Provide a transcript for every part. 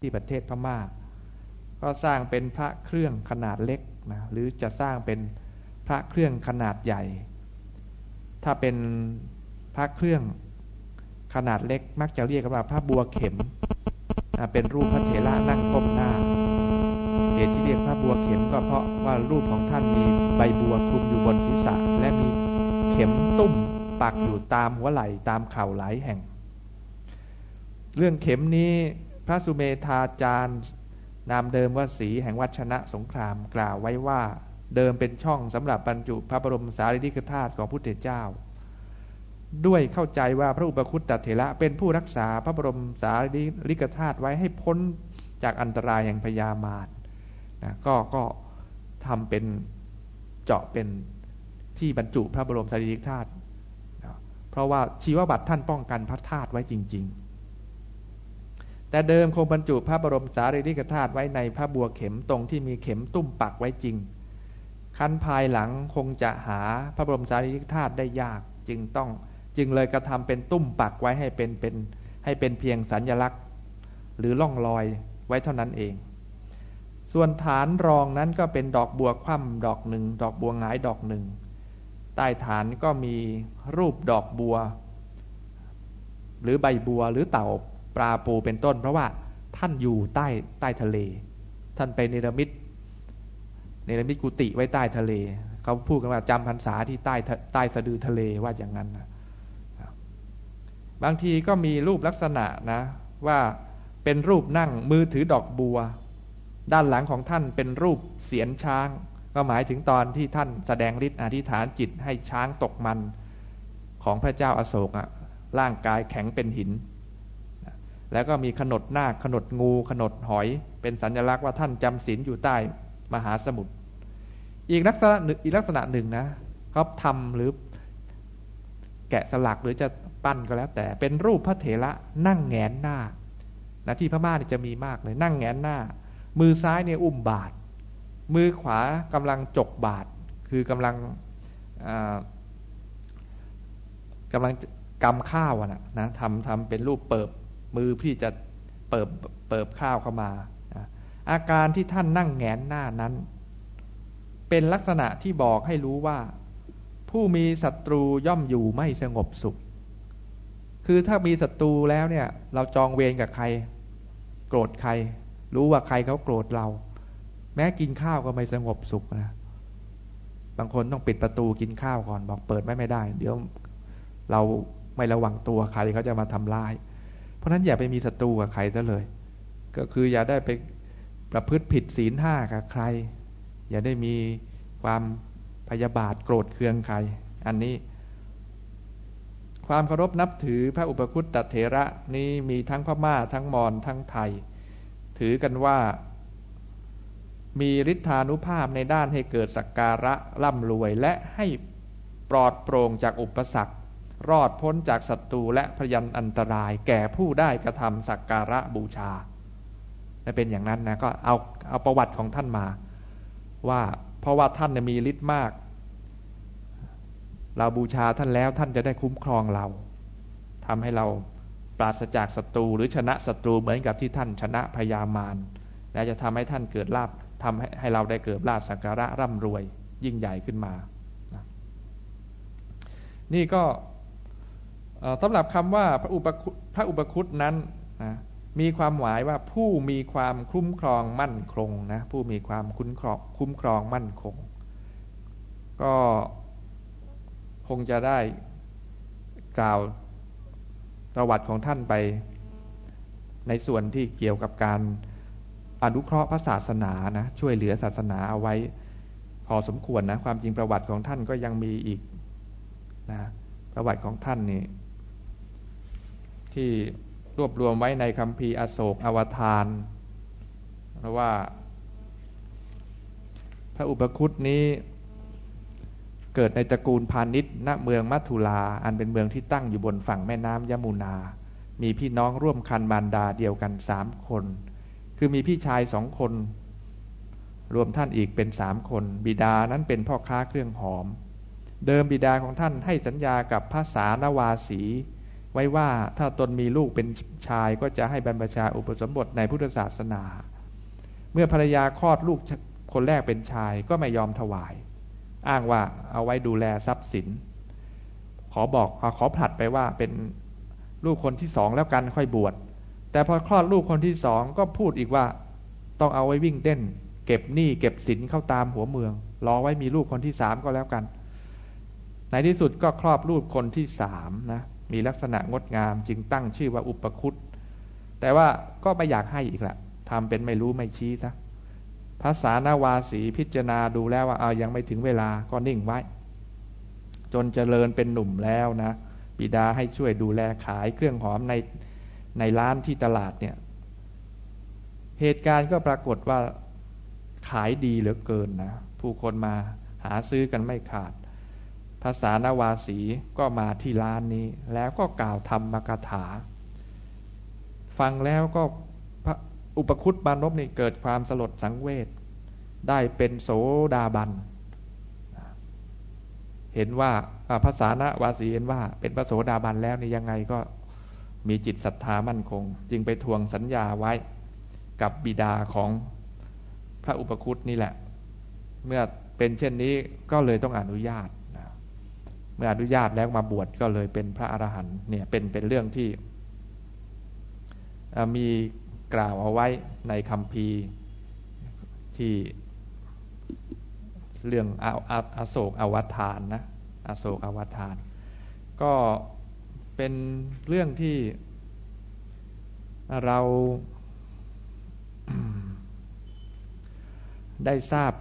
ที่ประเทศพม่า ก็สร้างเป็นพระเครื่องขนาดเล็กนะหรือจะสร้างเป็นพระเครื่องขนาดใหญ่ ถ้าเป็นพระเครื่องขนาดเล็กมักจะเรียกว่าพระบัวเข็มเป็นรูปพระเถระนั่งก้มหน้าเหตุที่เรียกพระบัวเข็มก็เพราะว่ารูปของท่านมีใบบัวคลุมอยู่บนศีรษะ และมีเข็มตุ้มปักอยู่ตามหัวไหล่ตามเข่าหลายแห่ง เรื่องเข็มนี้ ระสุเมธาจารย์ นามเดิมว่าสีแห่งวัชนะสงครามกล่าวไว้ว่า เดิมเป็นช่องสำหรับบรรจุพระบรมสารีริกธาตุของพุทธเจ้า ด้วยเข้าใจว่าพระอุปคุตตเถระเป็นผู้รักษาพระบรมสารีริกธาตุไว้ให้พ้นจากอันตรายแห่งพยามารนะก็ก็ทำเป็นเจาะเป็นที่บรรจุพระบรมสารีริกธาตุเพราะว่าชีวบัตรท่านป้องกันพระธาตุไว้จริง ๆ แต่เดิมคงบรรจุพระบรมสารีริกธาตุไว้ในพระบัวเข็มตรงที่มีเข็มตุ้มปักไว้จริง คันภายหลังคงจะหาพระบรมสารีริกธาตุได้ยากจึงต้องจึงเลยกระทำเป็นตุ้มปักไว้ให้เป็นเป็นให้เป็นเพียงสัญญลักษณ์ หรือล่องรอยไว้เท่านั้นเอง ส่วนฐานรองนั้นก็เป็นดอกบัวคว่ำดอกหนึ่งดอกบัวหงายดอกหนึ่งใต้ฐานก็มีรูปดอกบัว หรือใบบัวหรือเต่า ปลาปูเป็นต้น เพราะว่าท่านอยู่ใต้ใต้ทะเล ท่านไปเนรมิตเนรมิตกุฏิไว้ใต้ทะเล เขาพูดกันว่าจำพรรษาที่ใต้ใต้สะดือทะเลว่าอย่างนั้นนะบางทีก็มีรูปลักษณะนะว่าเป็นรูปนั่งมือถือดอกบัว ด้านหลังของท่านเป็นรูปเสียนช้าง ก็หมายถึงตอนที่ท่านแสดงฤทธิ์อธิษฐานจิตให้ช้างตกมันของพระเจ้าอาโศกอะร่างกายแข็งเป็นหิน แล้วก็มีขนดหน้าขนดงูขนดหอย เป็นสัญลักษณ์ว่าท่านจำศีลอยู่ใต้มหาสมุทรอีกลักษณะหนึ่งอีกลักษณะหนึ่งนะเขาทำหรือแกะสลักหรือจะปั้นก็แล้ว แต่เป็นรูปพระเถระนั่งแงนหน้านะที่พม่าเนี่ยจะมีมากเลยนั่งแงนหน้า มือซ้ายเนี่ยอุ้มบาทมือขวากำลังจกบาทคือกำลังกำลังกำข้าวนะนะทำทำเป็นรูปเปิบ มือพี่จะเปิบเปิบข้าวเข้ามา อาการที่ท่านนั่งแงนหน้านั้น เป็นลักษณะที่บอกให้รู้ว่า ผู้มีศัตรูย่อมอยู่ไม่สงบสุข คือถ้ามีศัตรูแล้วเนี่ย เราจองเวรกับใคร โกรธใคร รู้ว่าใครเขาโกรธเรา แม้กินข้าวก็ไม่สงบสุขนะบางคนต้องปิดประตูกินข้าวก่อนบอกเปิดไม่ไม่ได้ เดี๋ยวเราไม่ระวังตัวใครเขาจะมาทำร้าย เพราะนั้นอย่าไปมีศัตรูกับใครซะเลย ก็คืออย่าได้ไปประพฤติผิดศีลห้ากับใคร อย่าได้มีความพยาบาทโกรธเคืองใคร อันนี้ ความเคารพนับถือพระอุปคุตตเถระนี้มีทั้งพม่าทั้งมอญทั้งไทย ถือกันว่ามีฤทธานุภาพในด้านให้เกิดสักการะร่ำรวย และให้ปลอดโปร่งจากอุปสรรค รอดพ้นจากศัตรูและพยันอันตรายแก่ผู้ได้กระทำสักการะบูชาเป็นอย่างนั้นนะก็เอาเอาประวัติของท่านมา ว่าเพราะว่าท่านมีฤทธิ์มาก เราบูชาท่านแล้วท่านจะได้คุ้มครองเราทำให้เราปราศจากศัตรูหรือชนะศัตรูเหมือนกับที่ท่านชนะพยามารและจะทำให้ท่านเกิดลาบทำให้ให้เราได้เกิดลาบสักการะร่ำรวยยิ่งใหญ่ขึ้นมา นี่ก็ สำหรับคำว่าพระอุปพระอุปคุตนั้นนะมีความหมายว่าผู้มีความคุ้มครองมั่นคงนะผู้มีความคุ้มครองคุ้มครองมั่นคง ก็คงจะได้กล่าวประวัติของท่านไป ในส่วนที่เกี่ยวกับการอนุเคราะห์พระศาสนานะช่วยเหลือศาสนาเอาไว้ พอสมควรนะความจริงประวัติของท่านก็ยังมีอีกนะประวัติของท่านนี่ ที่รวบรวมไว้ในคำพีอโศกอวทาน เพราะว่า พระอุปคุตนี้เกิดในตระกูลพาณิชย์ณเมืองมัทุลา อันเป็นเมืองที่ตั้งอยู่บนฝั่งแม่น้ำยมุนา มีพี่น้องร่วมคันบานดาเดียวกันสามคน คือมีพี่ชายสองคน รวมท่านอีกเป็นสามคน บิดานั้นเป็นพ่อค้าเครื่องหอม เดิมบิดาของท่านให้สัญญากับภาษานวาสี ไว้ว่าถ้าตนมีลูกเป็นชายก็จะให้บรรพชาอุปสมบทในพุทธศาสนา เมื่อภรรยาคลอดลูกคนแรกเป็นชายก็ไม่ยอมถวาย อ้างว่าเอาไว้ดูแลทรัพย์สิน ขอบอกขอผลัดไปว่าเป็นลูกคนที่สองแล้วกันค่อยบวชแต่พอคลอดลูกคนที่สองก็พูดอีกว่าต้องเอาไว้วิ่งเต้น เก็บหนี้เก็บสินเข้าตามหัวเมือง รอไว้มีลูกคนที่สามก็แล้วกัน ในที่สุดก็ครอบลูกคนที่สามนะ มีลักษณะงดงาม จึงตั้งชื่อว่าอุปคุตแต่ว่าก็ไม่อยากให้อีกละทำเป็นไม่รู้ไม่ชี้นะภาษานาวาสีพิจารณาดูแล้วว่าเอายังไม่ถึงเวลาก็นิ่งไว้ จนเจริญเป็นหนุ่มแล้วนะบิดาให้ช่วยดูแลขายเครื่องหอมในในร้านที่ตลาดเนี่ย เหตุการณ์ก็ปรากฏว่าขายดีเหลือเกินนะ ผู้คนมาหาซื้อกันไม่ขาด ภาษานาวาสีก็มาที่ร้านนี้ แล้วก็กล่าวธรรมกถา ฟังแล้วก็อุปคุตบานบนี่เกิดความสลดสังเวชได้เป็นโสดาบัน เห็นว่าภาษาณวาสีเห็นว่า เป็นพระโสดาบันแล้วนี่ยังไงก็มีจิตศรัทธามั่นคง จึงไปทวงสัญญาไว้กับบิดาของพระอุปคุตนี่แหละ เมื่อเป็นเช่นนี้ก็เลยต้องอนุญาต มื่ออนุญาตแล้วมาบวชก็เลยเป็นพระอรหันต์เนี่ยเป็นเป็นเรื่องที่มีกล่าวเอาไว้ในคำพีที่เรื่องอาอาโศกอวตารนะอโศกอวตารก็เป็นเรื่องที่เราได้ทราบ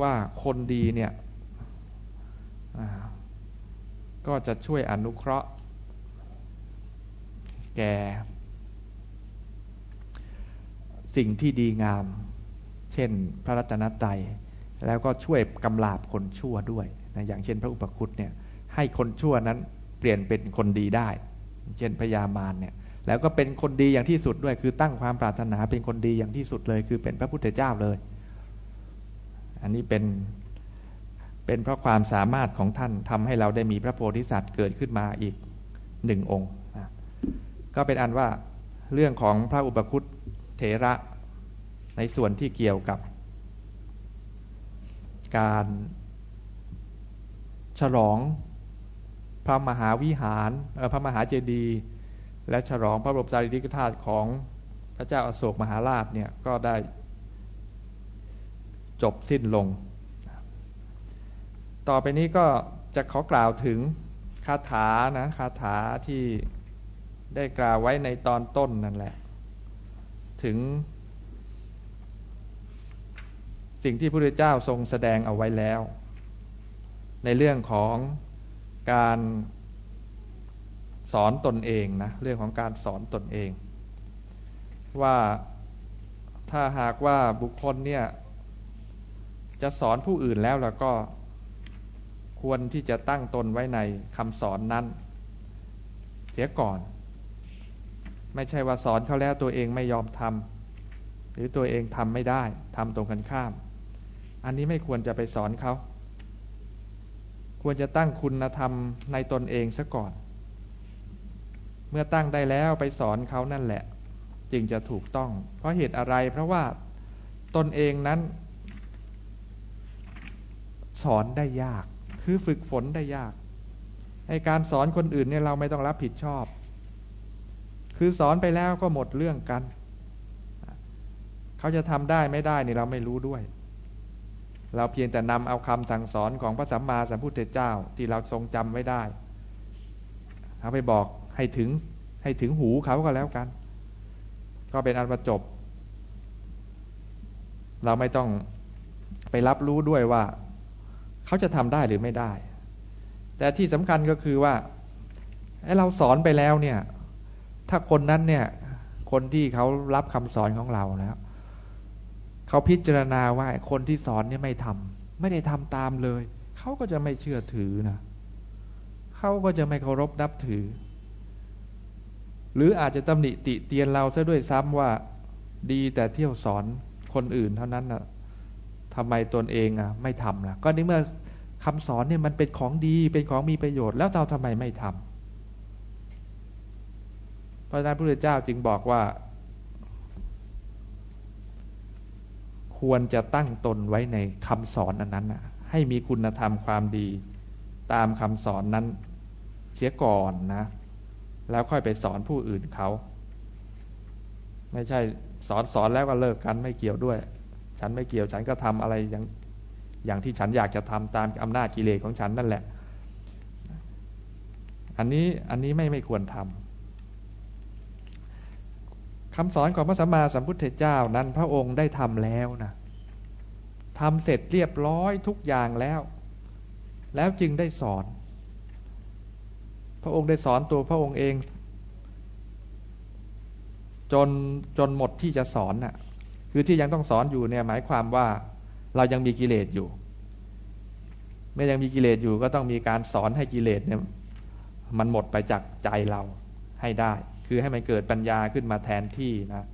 ว่าคนดีเนี่ย ก็จะช่วยอนุเคราะห์ แก่ สิ่งที่ดีงาม เช่นพระรัตนตรัยแล้วก็ช่วยกำลาบคนชั่วด้วยนะอย่างเช่น พระอุปคุตเนี่ยให้คนชั่วนั้นเปลี่ยนเป็นคนดีได้ เช่นพญามารเนี่ยแล้วก็เป็นคนดีอย่างที่สุดด้วย คือตั้งความปรารถนาเป็นคนดีอย่างที่สุดเลย คือเป็นพระพุทธเจ้าเลย อันนี้เป็น เป็นเพราะความสามารถของท่านทำให้เราได้มีพระโพธิสัตว์เกิดขึ้นมาอีกหนึ่งองค์นะก็เป็นอันว่าเรื่องของพระอุปคุตเถระในส่วนที่เกี่ยวกับ การฉลองพระมหาวิหารพระมหาเจดีย์และฉลองพระบรมสารีริกธาตุของพระเจ้าอาโศกมหาราชเนี่ยก็ได้จบสิ้นลง ต่อไปนี้ก็จะขอกล่าวถึงคาถานะคาถาที่ได้กล่าวไว้ในตอนต้นนั่นแหละ ถึง สิ่งที่พระพุทธเจ้าทรงแสดงเอาไว้แล้ว ในเรื่องของการสอนตนเองนะเรื่องของการสอนตนเอง ว่าถ้าหากว่าบุคคลเนี่ยจะสอนผู้อื่นแล้วแล้วก็ ควรที่จะตั้งตนไว้ในคำสอนนั้น เสียก่อน ไม่ใช่ว่าสอนเขาแล้วตัวเองไม่ยอมทำหรือตัวเองทำไม่ได้ทำตรงกันข้าม อันนี้ไม่ควรจะไปสอนเขา ควรจะตั้งคุณธรรมในตนเองซะก่อน เมื่อตั้งได้แล้วไปสอนเขานั่นแหละ จึงจะถูกต้อง เพราะเหตุอะไรเพราะว่าตนเองนั้น สอนได้ยาก คือฝึกฝนได้ยากในการสอนคนอื่นเนี่ยเราไม่ต้องรับผิดชอบ คือสอนไปแล้วก็หมดเรื่องกัน เขาจะทำได้ไม่ได้นี่เราไม่รู้ด้วย เราเพียงแต่นำเอาคำสั่งสอนของพระสัมมาสัมพุทธเจ้าที่เราทรงจำไว้ได้เอาไปบอกให้ถึงให้ถึงหูเขาก็แล้วกัน ก็เป็นอันประจบ เราไม่ต้องไปรับรู้ด้วยว่า เขาจะทำได้หรือไม่ได้ แต่ที่สำคัญก็คือว่าไอ้เราสอนไปแล้วเนี่ย ถ้าคนนั้นเนี่ย คนที่เขารับคำสอนของเราแล้ว เขาพิจารณาว่าคนที่สอนเนี่ยไม่ทำไม่ได้ทำตามเลย เขาก็จะไม่เชื่อถือนะเขาก็จะไม่เคารพนับถือ หรืออาจจะตำหนิติเตียนเราซะด้วยซ้ำว่าดีแต่เที่ยวสอนคนอื่นเท่านั้นนะ่ะ ทำไมตนเองอะไม่ทำล่ะก็ในเมื่อคำสอนเนี่ยมันเป็นของดีเป็นของมีประโยชน์แล้วเราทำไมไม่ทราะฉะนั้นพระพุทธเจ้าจึงบอกว่า ควรจะตั้งตนไว้ในคำสอนอันนั้นนะให้มีคุณธรรมความดีตามคำสอนนั้นเสียก่อนนะ แล้วค่อยไปสอนผู้อื่นเขา ไม่ใช่สอนสอนแล้วก็เลิกกันไม่เกี่ยวด้วย ฉันไม่เกี่ยวฉันก็ทำอะไรอย่างอย่างที่ฉันอยากจะทำตามอำนาจกิเลสของฉันนั่นแหละ อันนี้อันนี้ไม่ไม่ควรทำคำสอนของพระสัมมาสัมพุทธเจ้านั้นพระองค์ได้ทำแล้วนะทำเสร็จเรียบร้อยทุกอย่างแล้ว แล้วจึงได้สอน พระองค์ได้สอนตัวพระองค์เอง จนจนหมดที่จะสอนน่ะ คือที่ยังต้องสอนอยู่เนี่ยหมายความว่าเรายังมีกิเลสอยู่ เมื่อยังมีกิเลสอยู่ก็ต้องมีการสอนให้กิเลสเนี่ยมันหมดไปจากใจเราให้ได้ คือให้มันเกิดปัญญาขึ้นมาแทนที่นะ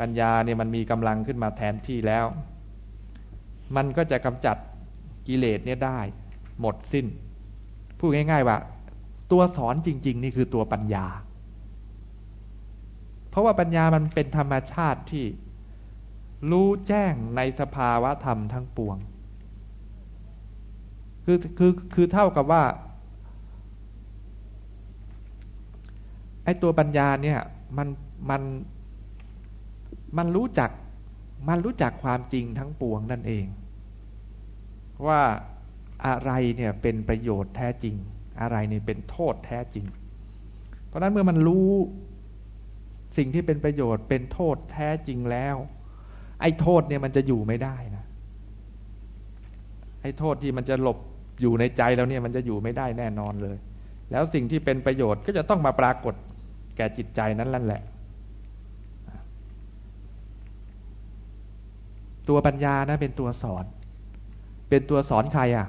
ปัญญาเนี่ยมันมีกำลังขึ้นมาแทนที่แล้ว มันก็จะกำจัดกิเลสเนี่ยได้ หมดสิ้น พูดง่าย ๆ ว่า ตัวสอนจริง ๆ นี่คือตัวปัญญา ราะว่าปัญญามันเป็นธรรมชาติที่รู้แจ้งในสภาวะธรรมทั้งปวง คือคือคือเท่ากับว่าไอ้ตัวปัญญาเนี่ยมันมันมันรู้จักมันรู้จักความจริงทั้งปวงนั่นเอง ว่าอะไรเนี่ยเป็นประโยชน์แท้จริง อะไรนี่เป็นโทษแท้จริง เพราะนั้นเมื่อมันรู้ สิ่งที่เป็นประโยชน์เป็นโทษแท้จริงแล้ว ไอ้โทษเนี่ยมันจะอยู่ไม่ได้นะไอ้โทษที่มันจะหลบอยู่ในใจเราเนี่ยมันจะอยู่ไม่ได้แน่นอนเลย แล้วสิ่งที่เป็นประโยชน์ก็จะต้องมาปรากฏแก่จิตใจนั้นนั่นแหละ ตัวปัญญานะเป็นตัวสอน เป็นตัวสอนใครอะ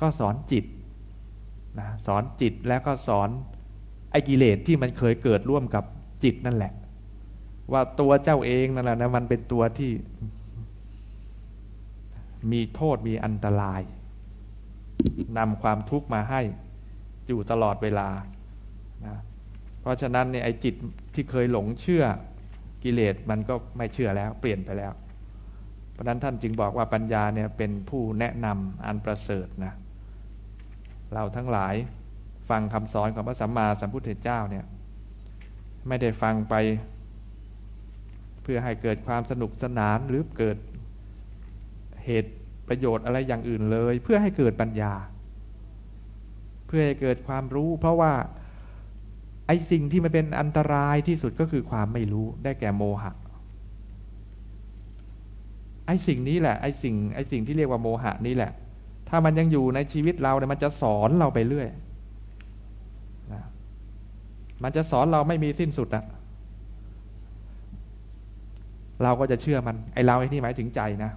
ก็สอนจิตนะสอนจิตแล้วก็สอนไอ้กิเลสที่มันเคยเกิดร่วมกับ จิตนั่นแหละ ว่าตัวเจ้าเองนั่นแหละนะมันเป็นตัวที่ มีโทษมีอันตรายนำความทุกข์มาให้อยู่ตลอดเวลานะเพราะฉะนั้นเนี่ยไอ้จิตที่เคยหลงเชื่อกิเลสมันก็ไม่เชื่อแล้ว เปลี่ยนไปแล้ว เพราะนั้นท่านจึงบอกว่าปัญญาเนี่ยเป็นผู้แนะนำอันประเสริฐนะเราทั้งหลายฟังคำสอนของพระสัมมาสัมพุทธเจ้าเนี่ย ไม่ได้ฟังไป เพื่อให้เกิดความสนุกสนานหรือเกิดเหตุประโยชน์อะไรอย่างอื่นเลย เพื่อให้เกิดปัญญา เพื่อให้เกิดความรู้ เพราะว่าไอ้สิ่งที่มันเป็นอันตรายที่สุดก็คือความไม่รู้ได้แก่โมหะไอ้สิ่งนี้แหละไอ้สิ่งไอ้สิ่งที่เรียกว่าโมหะนี้แหละ ถ้ามันยังอยู่ในชีวิตเราเนี่ยมันจะสอนเราไปเรื่อย มันจะสอนเราไม่มีสิ้นสุดอะเราก็จะเชื่อมันไอเราไอ้นี่หมายถึงใจนะ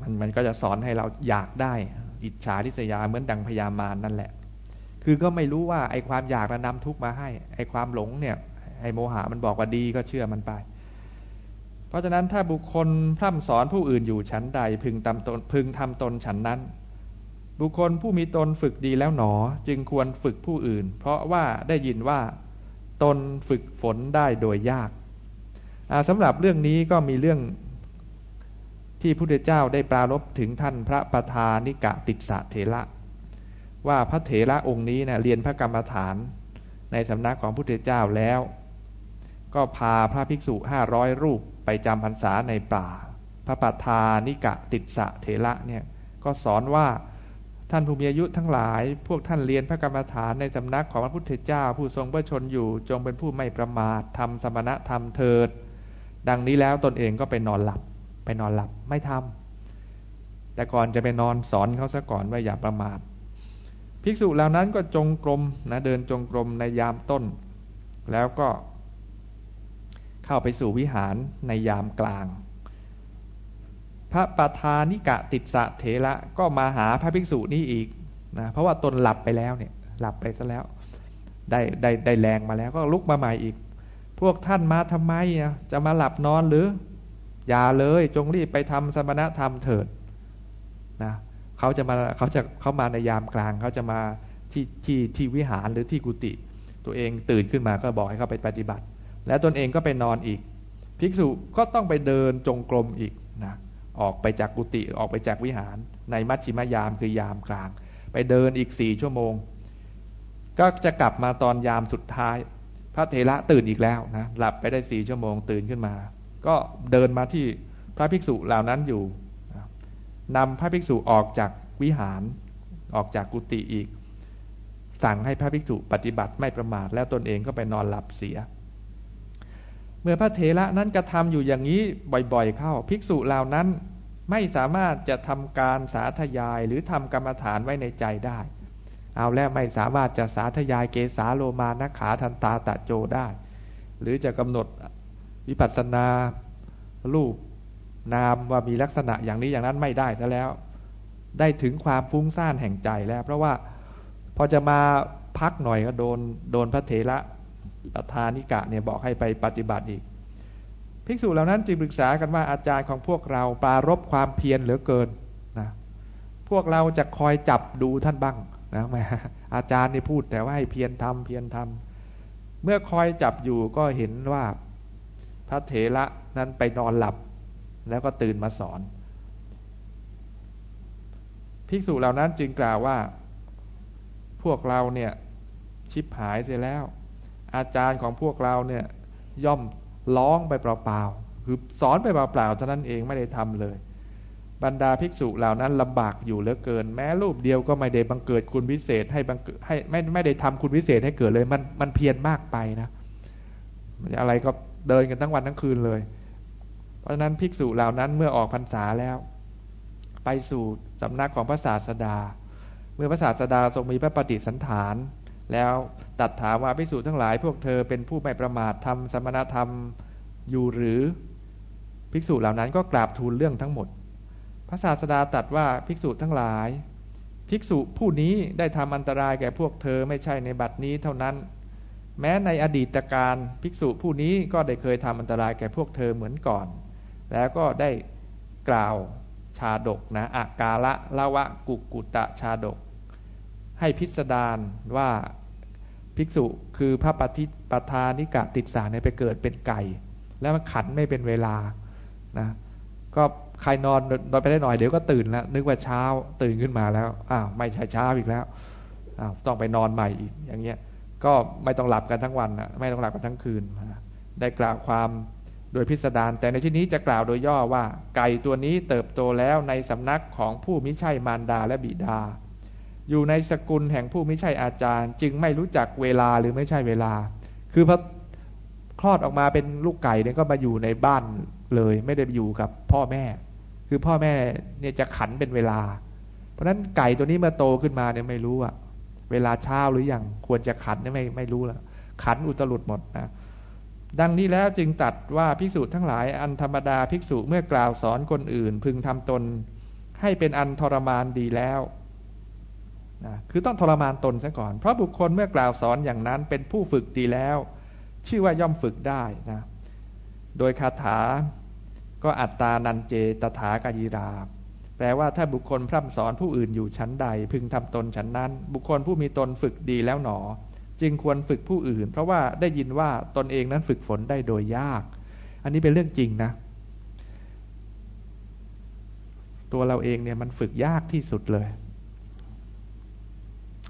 มันมันก็จะสอนให้เราอยากได้ อิจฉาทิษยาเหมือนดังพยามารนั่นแหละ คือก็ไม่รู้ว่าไอความอยากนำทุกมาให้ไอความหลงเนี่ยไอโมหะมันบอกว่าดีก็เชื่อมันไป เพราะฉะนั้นถ้าบุคคลพร่ำสอนผู้อื่นอยู่ชั้นใด พึงทำตนพึงทำตนฉันนั้น บุคคลผู้มีตนฝึกดีแล้วหนอ จึงควรฝึกผู้อื่น เพราะว่าได้ยินว่า ตนฝึกฝนได้โดยยากสำหรับเรื่องนี้ก็มีเรื่องที่พระพุทธเจ้าได้ปรารบถึงท่านพระประธานิกะติสะเถระว่าพระเถระองค์นี้เนะเรียนพระกรรมฐานในสำนักของพระพุทธเจ้าแล้ว ก็พาพระภิกษุห้าร้อยรูปไปจำพรรษาในป่า พระประธานิกะติสะเถระเนี่ยก็สอนว่า ท่านผู้มีอายุทั้งหลาย พวกท่านเรียนพระกรรมฐานในสำนักของพระพุทธเจ้า ผู้ทรงพระชนอยู่ จงเป็นผู้ไม่ประมาททำสมณธรรมเถิด ดังนี้แล้วตนเองก็ไปนอนหลับ ไปนอนหลับไม่ทำแต่ก่อนจะไปนอนสอนเขาซะก่อนว่าอย่าประมาท ภิกษุเหล่านั้นก็จงกรมนะเดินจงกรมในยามต้น แล้วก็เข้าไปสู่วิหารในยามกลาง พระประธานิกะติดสะเถระก็มาหาพระภิกษุนี้อีกนะเพราะว่าตนหลับไปแล้วเนี่ยหลับไปซะแล้ว ได้ได้ได้แรงมาแล้วก็ลุกมาใหม่อีก พวกท่านมาทำไมจะมาหลับนอนหรือ อย่าเลยจงรีบไปทำสมณธรรมเถิดนะเขาจะมาเขาจะเขามาในยามกลางเขาจะมาที่ที่ที่วิหารหรือที่กุฏิตัวเองตื่นขึ้นมาก็บอกให้เขาไปปฏิบัติ แล้วตนเองก็ไปนอนอีก ภิกษุก็ต้องไปเดินจงกรมอีกนะ ออกไปจากกุฏิออกไปจากวิหาร ในมัชชิมยามคือยามกลาง ไปเดินอีกสี่ชั่วโมง ก็จะกลับมาตอนยามสุดท้าย พระเถระตื่นอีกแล้วนะหลับไปได้สี่ชั่วโมงตื่นขึ้นมา ก็เดินมาที่พระภิกษุเหล่านั้นอยู่นำพระภิกษุออกจากวิหารออกจากกุฏิอีก สั่งให้พระภิกษุปฏิบัติไม่ประมาทแล้วตนเองก็ไปนอนหลับเสีย เมื่อพระเถระนั้นกระทำอยู่อย่างนี้บ่อยๆ เข้า ภิกษุเหล่านั้นไม่สามารถจะทำการสาธยายหรือทำกรรมฐานไว้ในใจได้ เอาแล้วไม่สามารถจะสาธยายเกสาโลมานักขาทันตาตะโจได้ หรือจะกำหนดวิปัสสนารูปนามว่ามีลักษณะอย่างนี้อย่างนั้นไม่ได้ซะแล้ว ได้ถึงความฟุ้งซ่านแห่งใจแล้ว เพราะว่าพอจะมาพักหน่อยก็โดนโดนพระเถระ ประธานิกะเนี่ยบอกให้ไปปฏิบัติอีก ภิกษุเหล่านั้นจึงปรึกษากันว่าอาจารย์ของพวกเราปารบความเพียรเหลือเกินนะพวกเราจะคอยจับดูท่านบ้างนะแม่อาจารย์นี่พูดแต่ว่าให้เพียรทำเพียรทำเมื่อคอยจับอยู่ก็เห็นว่าพระเถระนั้นไปนอนหลับ แล้วก็ตื่นมาสอน ภิกษุเหล่านั้นจึงกล่าวว่า พวกเราเนี่ยชิบหายเสียแล้ว อาจารย์ของพวกเราเนี่ยย่อมร้องไปเปล่าๆคือสอนไปเปล่าๆเท่านั้นเองไม่ได้ทำเลย บรรดาภิกษุเหล่านั้นลำบากอยู่เหลือเกิน แม้รูปเดียวก็ไม่ได้บังเกิดคุณวิเศษให้บังเกิดให้ไม่ไม่ได้ทำคุณวิเศษให้เกิดเลย มันมันเพียรมากไปนะอะไรก็เดินกันทั้งวันทั้งคืนเลย เพราะฉะนั้นภิกษุเหล่านั้นเมื่อออกพรรษาแล้ว ไปสู่สำนักของพระศาสดา เมื่อพระศาสดาทรงมีพระปฏิสันฐาน แล้ว ตัดถามว่าภิกษุทั้งหลายพวกเธอเป็นผู้ไม่ประมาททำสมณธรรมอยู่หรือภิกษุเหล่านั้นก็กราบทูลเรื่องทั้งหมด พระศาสดาตัดว่าภิกษุทั้งหลาย ภิกษุผู้นี้ได้ทำอันตรายแก่พวกเธอไม่ใช่ในบัดนี้เท่านั้น แม้ในอดีตการภิกษุผู้นี้ก็ได้เคยทำอันตรายแก่พวกเธอเหมือนก่อน แล้วก็ได้กล่าวชาดกนะอากาละละวะกุกุตะชาดก ให้พิสดารว่า ภิกษุคือพระปฏิปทานิกะติดสารไปเกิดเป็นไก่ แล้วมันขันไม่เป็นเวลานะก็ใครนอนนอนไปได้หน่อยเดี๋ยวก็ตื่นแล้วนึกว่าเช้าตื่นขึ้นมาแล้วอ้าวไม่ใช่เช้าอีกแล้วอ้าวต้องไปนอนใหม่อีกอย่างเงี้ยก็ไม่ต้องหลับกันทั้งวันนะไม่ต้องหลับกันทั้งคืนได้กล่าวความโดยพิสดารแต่ในที่นี้จะกล่าวโดยย่อว่า ไก่ตัวนี้เติบโตแล้วในสำนักของผู้มิใช่มารดาและบิดา อยู่ในสกุลแห่งผู้ไม่ใช่อาจารย์ จึงไม่รู้จักเวลาหรือไม่ใช่เวลา คือพอคลอดออกมาเป็นลูกไก่เนี่ยก็มาอยู่ในบ้านเลย ไม่ได้อยู่กับพ่อแม่ คือพ่อแม่เนี่ยจะขันเป็นเวลา เพราะฉะนั้นไก่ตัวนี้เมื่อโตขึ้นมาเนี่ยไม่รู้อะเวลาเช้าหรืออยังควรจะขันเนี่ยไม่ไม่รู้ละขันอุตลุดหมดนะดังนี้แล้วจึงตัดว่าภิกษุทั้งหลายอันธรรมดาภิกษุเมื่อกล่าวสอนคนอื่น พึงทำตนให้เป็นอันทรมานดีแล้ว นะคือต้องทรมานตนซะก่อน เพราะบุคคลเมื่อกล่าวสอนอย่างนั้นเป็นผู้ฝึกดีแล้ว ชื่อว่าย่อมฝึกได้นะโดยคาถาก็อัตตานันเจตถากายีรา แปลว่าถ้าบุคคลพร่ำสอนผู้อื่นอยู่ชั้นใด พึงทำตนชั้นนั้น บุคคลผู้มีตนฝึกดีแล้วหนอ จึงควรฝึกผู้อื่น เพราะว่าได้ยินว่าตนเองนั้นฝึกฝนได้โดยยาก อันนี้เป็นเรื่องจริงนะ ตัวเราเองเนี่ยมันฝึกยากที่สุดเลย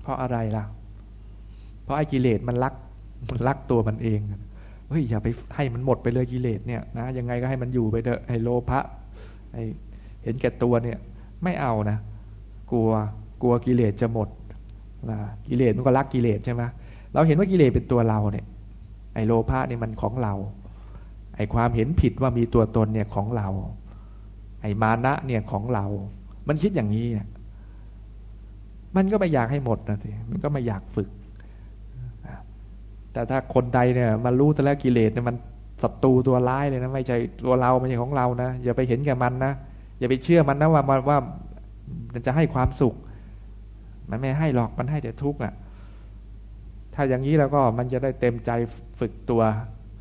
เพราะอะไรล่ะ เพราะไอ้กิเลสมันรักมันรักตัวมันเองเฮ้ยอย่าไปให้มันหมดไปเลยกิเลสเนี่ยนะยังไงก็ให้มันอยู่ไปเถอะไอ้โลภะไอ้เห็นแก่ตัวเนี่ย ไม่เอานะกลัวกลัวกิเลสจะหมดนะกิเลสมันก็รักกิเลสใช่ไหมเราเห็นว่ากิเลสเป็นตัวเราเนี่ยไอ้โลภะเนี่ยมันของเรา ไอ้ความเห็นผิดว่ามีตัวตนเนี่ยของเรา ไอ้มานะเนี่ยของเรา มันคิดอย่างนี้เนี่ย มันก็ไม่อยากให้หมดนะสิมันก็ไม่อยากฝึก แต่ถ้าคนใดเนี่ยมันรู้แต่แล้วกิเลสเนี่ยมันศัตรูตัวร้ายเลยนะ ไม่ใช่ตัวเราไม่ใช่ของเรานะอย่าไปเห็นแก่มันนะอย่าไปเชื่อมันนะว่ามันว่ามันจะให้ความสุข มันไม่ให้หรอกมันให้แต่ทุกข์อะ ถ้าอย่างนี้แล้วก็มันจะได้เต็มใจฝึกตัว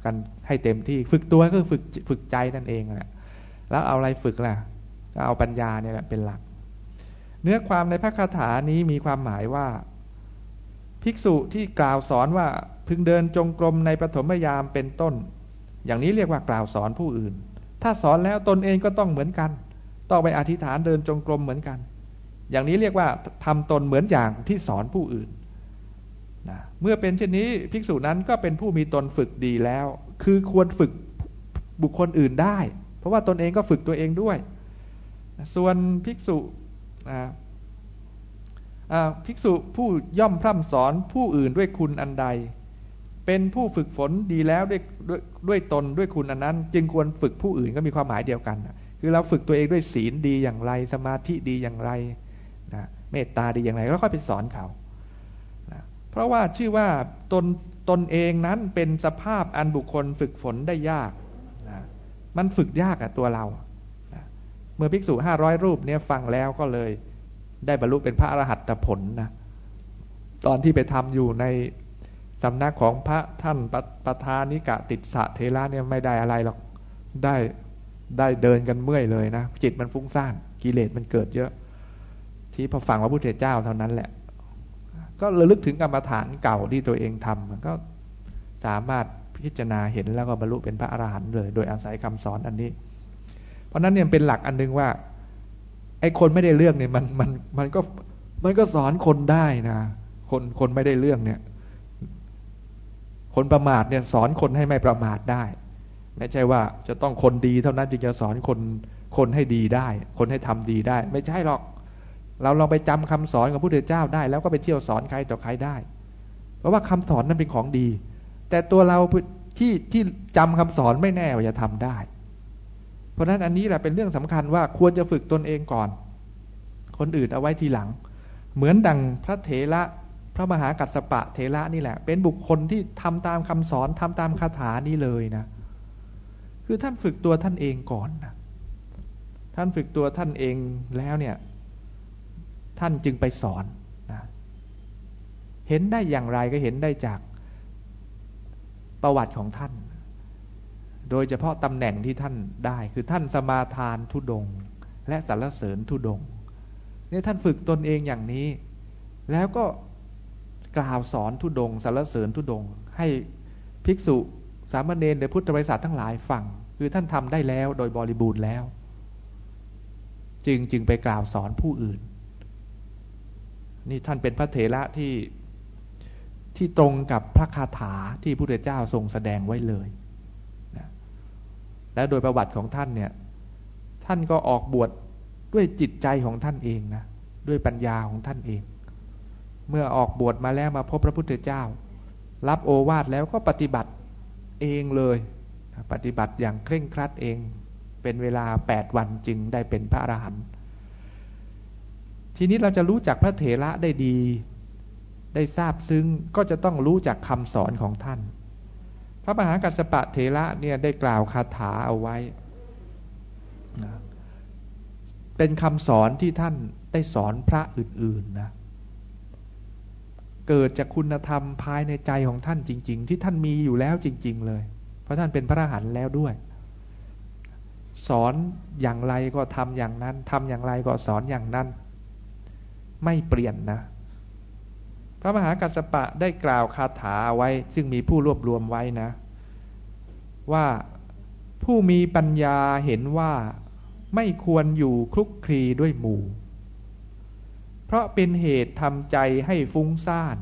กันให้เต็มที่ฝึกตัวก็ฝึกฝึกใจนั่นเองแหละแล้วเอาอะไรฝึกล่ะก็เอาปัญญาเนี่ยแหละเป็นหลัก เนื้อความในพระคาถานี้มีความหมายว่า ภิกษุที่กล่าวสอนว่าพึงเดินจงกรมในปฐมยามเป็นต้น อย่างนี้เรียกว่ากล่าวสอนผู้อื่น ถ้าสอนแล้วตนเองก็ต้องเหมือนกัน ต้องไปอธิษฐานเดินจงกรมเหมือนกัน อย่างนี้เรียกว่าทำตนเหมือนอย่างที่สอนผู้อื่นนะเมื่อเป็นเช่นนี้ภิกษุนั้นก็เป็นผู้มีตนฝึกดีแล้ว คือควรฝึกบุคคลอื่นได้ เพราะว่าตนเองก็ฝึกตัวเองด้วย ส่วนภิกษุ ภิกษุผู้ย่อมพร่ำสอนผู้อื่นด้วยคุณอันใด เป็นผู้ฝึกฝนดีแล้วด้วยด้วยด้วยตนด้วยคุณอันนั้น จึงควรฝึกผู้อื่นก็มีความหมายเดียวกันคือเราฝึกตัวเองด้วยศีลดีอย่างไร สมาธิดีอย่างไรนะเมตตาดีอย่างไรก็ค่อยไปสอนเขานะเพราะว่าชื่อว่าตนตนเองนั้นเป็นสภาพอันบุคคลฝึกฝนได้ยากนะมันฝึกยากอะตัวเรา เมื่อภิกษุห้าร้อยรูปเนี่ยฟังแล้วก็เลย ได้บรรลุเป็นพระอรหัตผลนะตอนที่ไปทำอยู่ในสำนักของพระท่านปประธานิกะติดสะเทระเนี่ยไม่ได้อะไรหรอกได้ได้เดินกันเมื่อยเลยนะจิตมันฟุ้งซ่านกิเลสมันเกิดเยอะ ที่พอฟังว่าพุทธเจ้าเท่านั้นแหละ ก็ระลึกถึงกรรมฐานเก่าที่ตัวเองทำก็สามารถพิจารณาเห็นแล้วก็บรรลุเป็นพระอรหันต์เลย โดยอาศัยคำสอนอันนี้ เพราะนั้นเนี่ยเป็นหลักอันนึงว่า ไอ้คนไม่ได้เรื่องเนี่ยมันมันมันก็มันก็สอนคนได้นะคนคนไม่ได้เรื่องเนี่ย คนประมาทเนี่ยสอนคนให้ไม่ประมาทได้ ไม่ใช่ว่าจะต้องคนดีเท่านั้นจึงจะสอนคนคนให้ดีได้ คนให้ทำดีได้ ไม่ใช่หรอก เราลองไปจำคำสอนของพระพุทธเจ้าได้ แล้วก็ไปเที่ยวสอนใครต่อใครได้ เพราะว่าคำสอนนั้นเป็นของดี แต่ตัวเราที่ที่จำคำสอนไม่แน่ว่าจะทำได้ เพราะฉะนั้นอันนี้แหละเป็นเรื่องสำคัญว่าควรจะฝึกตนเองก่อน คนอื่นเอาไว้ทีหลัง เหมือนดังพระเถระพระมหากัสสปะเถระนี่แหละ เป็นบุคคลที่ทำตามคำสอนทำตามคาถานี้เลยนะ คือท่านฝึกตัวท่านเองก่อนนะท่านฝึกตัวท่านเองแล้วเนี่ย ท่านจึงไปสอนนะเห็นได้อย่างไรก็เห็นได้จากประวัติของท่าน โดยเฉพาะตำแหน่งที่ท่านได้คือท่านสมาทานทุดง และสรรเสริญทุดงนี่ท่านฝึกตนเองอย่างนี้ แล้วก็กล่าวสอนทุดงสรรเสริญทุดง ให้ภิกษุสามเณรในพุทธบริษัททั้งหลายฟังคือท่านทำได้แล้วโดยบริบูรณ์แล้ว จึงจึงไปกล่าวสอนผู้อื่น นี่ท่านเป็นพระเถระที่ที่ตรงกับพระคาถาที่พระพุทธเจ้าทรงแสดงไว้เลย และโดยประวัติของท่านเนี่ย ท่านก็ออกบวชดด้วยจิตใจของท่านเองนะด้วยปัญญาของท่านเอง เมื่อออกบวชมาแล้วมาพบพระพุทธเจ้า รับโอวาทแล้วก็ปฏิบัติเองเลย ปฏิบัติอย่างเคร่งครัดเอง เป็นเวลาแปดวันจึงได้เป็นพระอรหันต์ทีนี้เราจะรู้จักพระเถระได้ดี ได้ทราบซึ้งก็จะต้องรู้จักคำสอนของท่าน พระมหากัสปะเถระเนี่ยได้กล่าวคาถาเอาไว้ เป็นคำสอนที่ท่านได้สอนพระอื่นๆนะเกิดจากคุณธรรมภายในใจของท่านจริง ๆ ที่ท่านมีอยู่แล้วจริง ๆ เลย เพราะท่านเป็นพระอรหันต์แล้วด้วย สอนอย่างไรก็ทำอย่างนั้นทำอย่างไรก็สอนอย่างนั้น ไม่เปลี่ยนนะ พระมหากัสสปะได้กล่าวคาถาไว้ ซึ่งมีผู้รวบรวมไว้นะ ว่าผู้มีปัญญาเห็นว่าไม่ควรอยู่คลุกคลีด้วยหมู่ เพราะเป็นเหตุทำใจให้ฟุ้งซ่าน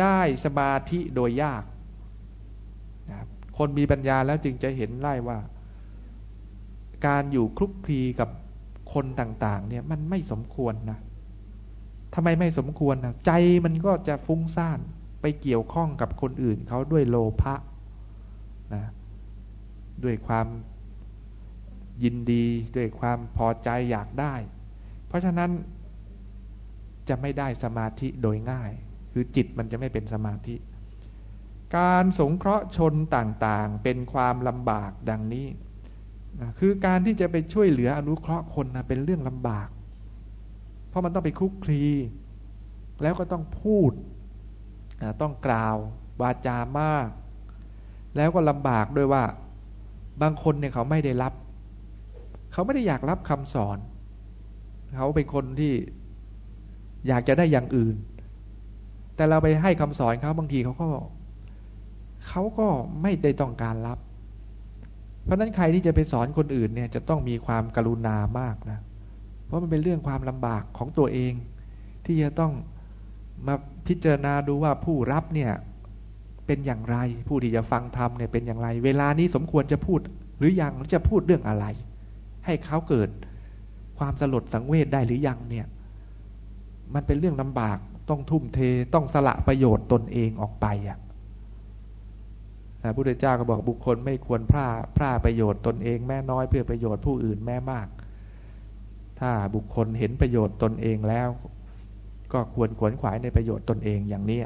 ได้สมาธิโดยยากนะคนมีปัญญาแล้วจึงจะเห็นไล่ว่า การอยู่คลุกคลีกับคนต่าง ๆ เนี่ยมันไม่สมควรนะ ทำไมไม่สมควรนะใจมันก็จะฟุ้งซ่านไปเกี่ยวข้องกับคนอื่นเขาด้วยโลภะนะด้วยความยินดีด้วยความพอใจอยากได้ เพราะฉะนั้นจะไม่ได้สมาธิโดยง่าย คือจิตมันจะไม่เป็นสมาธิ การสงเคราะห์ชนต่างๆ เป็นความลำบากดังนี้ คือการที่จะไปช่วยเหลืออนุเคราะห์คนนะเป็นเรื่องลำบาก เพราะมันต้องไปคุกคลี แล้วก็ต้องพูด ต้องกล่าววาจามาก แล้วก็ลำบากด้วยว่า บางคนเนี่ยเขาไม่ได้รับ เขาไม่ได้อยากรับคำสอน เขาเป็นคนที่อยากจะได้อย่างอื่น แต่เราไปให้คำสอนเขาบางทีเขาก็เขาก็ไม่ได้ต้องการรับ เพราะนั้นใครที่จะไปสอนคนอื่นเนี่ยจะต้องมีความกรุณามากนะเเพราะมันเป็นเรื่องความลำบากของตัวเอง ที่จะต้องมาพิจารณาดูว่าผู้รับเนี่ยเป็นอย่างไร ผู้ที่จะฟังธรรมเนี่ยเป็นอย่างไร เวลานี้สมควรจะพูดหรือยังหรือจะพูดเรื่องอะไร ให้เขาเกิดความสลดสังเวชได้หรือยังเนี่ย มันเป็นเรื่องลำบากต้องทุ่มเทต้องสละประโยชน์ตนเองออกไปอะพระพุทธเจ้าก็บอกบุคคลไม่ควรพลาพลาประโยชน์ตนเองแม่น้อยเพื่อประโยชน์ผู้อื่นแม่มาก ถ้าบุคคลเห็นประโยชน์ตนเองแล้ว ก็ควรขวนขวายในประโยชน์ตนเองอย่างนี้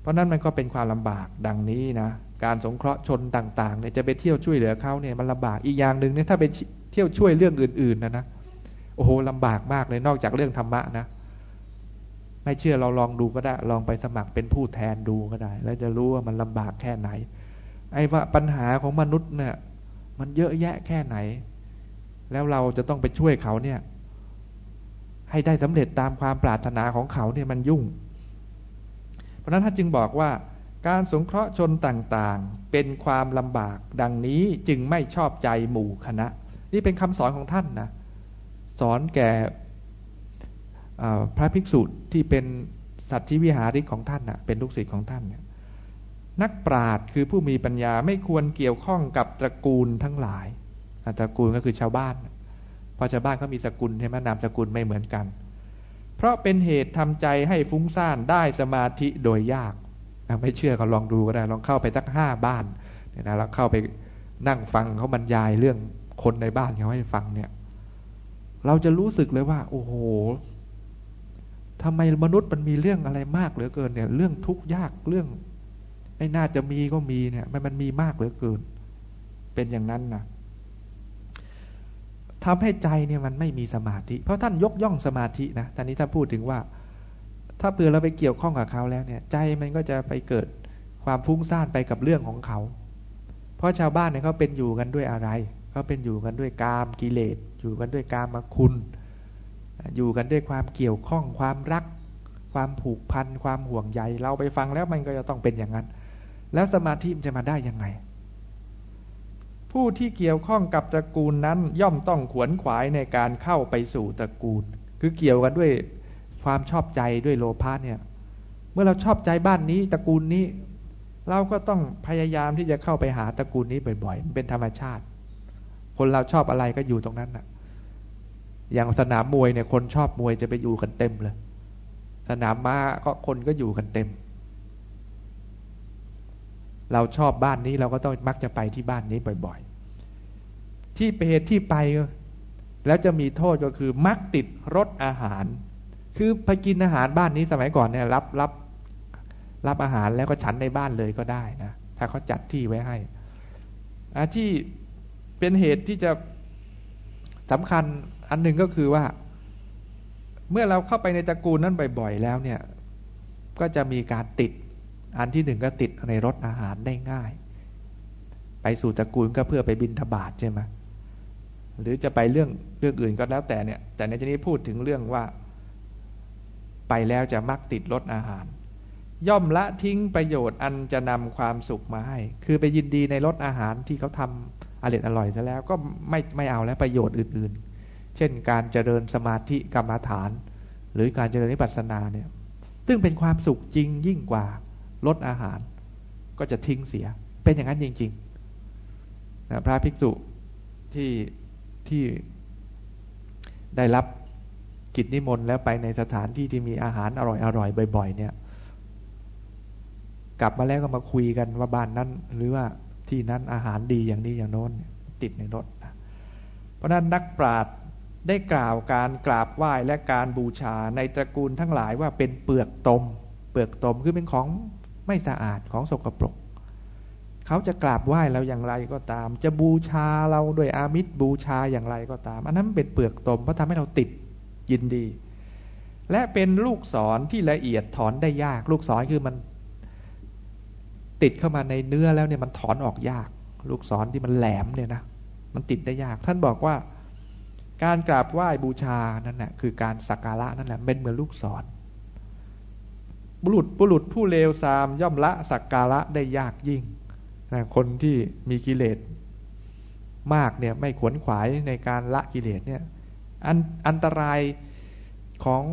เพราะนั้นมันก็เป็นความลำบากดังนี้นะ การสงเคราะห์ชนต่างๆเนี่ยจะไปเที่ยวช่วยเหลือเขาเนี่ยมันลำบากอีกอย่างหนึ่งเนี่ยถ้าไปเที่ยวช่วยเรื่องอื่น ๆนะนะโอ้โหลำบากมากเลยนอกจากเรื่องธรรมะนะไม่เชื่อเราลองดูก็ได้ ลองไปสมัครเป็นผู้แทนดูก็ได้ แล้วจะรู้ว่ามันลำบากแค่ไหน ไอ้ว่าปัญหาของมนุษย์เนี่ยมันเยอะแยะแค่ไหน แล้วเราจะต้องไปช่วยเขาเนี่ย ให้ได้สำเร็จตามความปรารถนาของเขาเนี่ยมันยุ่ง เพราะนั้นท่านจึงบอกว่า การสงเคราะห์ชนต่างๆ เป็นความลำบากดังนี้จึงไม่ชอบใจหมู่คณะ นี่เป็นคำสอนของท่านนะสอนแก่พระภิกษุที่เป็นสัตว์ที่วิหาริกของท่านนะเป็นลูกศิษย์ของท่านเนี่ยนักปราชญ์คือผู้มีปัญญาไม่ควรเกี่ยวข้องกับตระกูลทั้งหลาย ตระกูลก็คือชาวบ้านพอชาวบ้านเขามีสกุลใช่ไหมนามสกุลไม่เหมือนกัน เพราะเป็นเหตุทำใจให้ฟุ้งซ่านได้สมาธิโดยยาก ไม่เชื่อก็ลองดูก็ได้ ลองเข้าไปสักห้าบ้านเนี่ยนะแล้วเข้าไปนั่งฟังเขาบรรยายเรื่องคนในบ้านเขาให้ฟังเนี่ย เราจะรู้สึกเลยว่า โอ้โหทำไมมนุษย์มันมีเรื่องอะไรมากเหลือเกินเนี่ย เรื่องทุกข์ยากเรื่อง ไม่น่าจะมีก็มีเนี่ย มันมันมีมากเหลือเกิน เป็นอย่างนั้นนะ ทำให้ใจเนี่ยมันไม่มีสมาธิ เพราะท่านยกย่องสมาธินะตอนนี้ท่านพูดถึงว่า ถ้าเผื่อเราไปเกี่ยวข้องกับเขาแล้วเนี่ย ใจมันก็จะไปเกิดความฟุ้งซ่านไปกับเรื่องของเขา เพราะชาวบ้านเนี่ยเขาเป็นอยู่กันด้วยอะไรเขาเป็นอยู่กันด้วยกามกิเลส อยู่กันด้วยกามคุณ อยู่กันด้วยความเกี่ยวข้องความรัก ความผูกพัน ความห่วงใย เราไปฟังแล้วมันก็จะต้องเป็นอย่างนั้น แล้วสมาธิมันจะมาได้ยังไง ผู้ที่เกี่ยวข้องกับตระกูลนั้นย่อมต้องขวนขวายในการเข้าไปสู่ตระกูล คือเกี่ยวกันด้วยความชอบใจด้วยโลภะเนี่ย เมื่อเราชอบใจบ้านนี้ตระกูลนี้ เราก็ต้องพยายามที่จะเข้าไปหาตระกูลนี้บ่อยๆมันเป็นธรรมชาติ คนเราชอบอะไรก็อยู่ตรงนั้นน่ะ อย่างสนามมวยเนี่ยคนชอบมวยจะไปอยู่กันเต็มเลย สนามม้าก็คนก็อยู่กันเต็ม เราชอบบ้านนี้เราก็ต้องมักจะไปที่บ้านนี้บ่อย ที่เหตุที่ไป แล้วจะมีโทษก็คือมักติดรสอาหาร คือไปกินอาหารบ้านนี้สมัยก่อนเนี่ยรับรับรับอาหารแล้วก็ฉันในบ้านเลยก็ได้นะถ้าเขาจัดที่ไว้ให้ที่เป็นเหตุที่จะสำคัญอันหนึ่งก็คือว่า เมื่อเราเข้าไปในตระกูลนั้นบ่อย ๆ แล้วเนี่ย ก็จะมีการติด อันที่หนึ่งก็ติดในรถอาหารได้ง่าย ไปสู่ตระกูลก็เพื่อไปบินทบาทใช่ไหม หรือจะไปเรื่องเรื่องอื่นก็แล้วแต่เนี่ย แต่ในที่นี้พูดถึงเรื่องว่า ไปแล้วจะมักติดรถอาหาร ย่อมละทิ้งประโยชน์อันจะนำความสุขมาให้ คือไปยินดีในรถอาหารที่เขาทำอร่อยอร่อยซะแล้วก็ไม่ไม่เอาแล้วประโยชน์อื่น ๆ เช่นการเจริญสมาธิกรรมฐาน หรือการเจริญนิพพานาเนี่ย ซึ่งเป็นความสุขจริงยิ่งกว่าลดอาหาร ก็จะทิ้งเสีย เป็นอย่างนั้นจริงๆนะพระภิกษุที่ ที่ได้รับกิจนิมนต์แล้วไปในสถานที่ที่มีอาหารอร่อยอร่อยบ่อย ๆ เนี่ย กลับมาแล้วก็มาคุยกันว่าบ้านนั้น หรือว่าที่นั้นอาหารดีอย่างนี้อย่างโน้นติดในรถเพราะนั้นนักปราชญ์ได้กล่าวการกราบไหว้และการบูชาในตระกูลทั้งหลายว่าเป็นเปลือกตม เปลือกตมคือเป็นของไม่สะอาดของสกปรก เขาจะกราบไหว้เราอย่างไรก็ตาม จะบูชาเราด้วยอามิตรบูชาอย่างไรก็ตาม อันนั้นเป็นเปลือกตมเพราะทำให้เราติดยินดี และเป็นลูกศรที่ละเอียดถอนได้ยาก ลูกศรคือมัน ติดเข้ามาในเนื้อแล้วเนี่ยมันถอนออกยาก ลูกศรที่มันแหลมเนี่ยนะมันติดได้ยาก ท่านบอกว่า การกราบไหว้บูชานั่นแหละคือการสักการะนั่นแหละเป็นเหมือนลูกศรบุรุษบุรุษผู้เลวทรามย่อมละสักการะได้ยากยิ่ง นะคนที่มีกิเลสมากเนี่ยไม่ขวนขวายในการละกิเลสเนี่ยอันอันตรายของ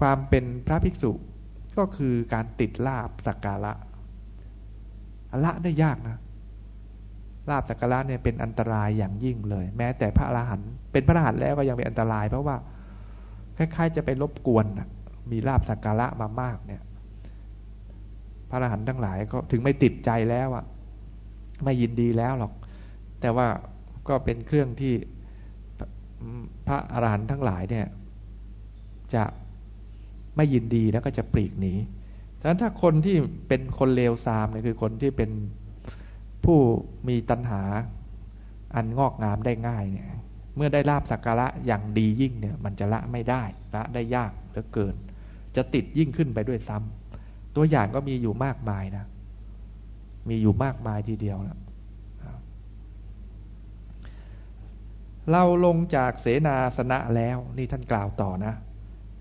ความเป็นพระภิกษุก็คือการติดลาบสักการะละได้ยากนะลาบสักการะเนี่ยเป็นอันตรายอย่างยิ่งเลย แม้แต่พระอรหันต์เป็นพระอรหันต์แล้วก็ยังเป็นอันตราย เพราะว่าคล้ายๆจะไปรบกวนมีลาบสักการะมามากเนี่ย พระอรหันต์ทั้งหลายก็ถึงไม่ติดใจแล้วอะไม่ยินดีแล้วหรอก แต่ว่าก็เป็นเครื่องที่พระอรหันต์ทั้งหลายเนี่ย จะไม่ยินดีแล้วก็จะปลีกหนีฉะนั้นถ้าคนที่เป็นคนเลวทรามเนี่ยคือคนที่เป็นผู้มีตัณหาอันงอกงามได้ง่ายเนี่ย เมื่อได้ลาบสักการะอย่างดียิ่งเนี่ย มันจะละไม่ได้ละได้ยากเหลือเกิน จะติดยิ่งขึ้นไปด้วยซ้ำ ตัวอย่างก็มีอยู่มากมายนะ มีอยู่มากมายทีเดียวนะเราลงจากเสนาสนะแล้วนี่ท่านกล่าวต่อนะ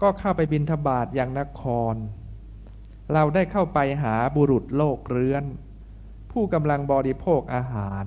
ก็เข้าไปบินทบาทอย่างนคร เราได้เข้าไปหาบุรุษโลกเรื้อน ผู้กำลังบริโภคอาหาร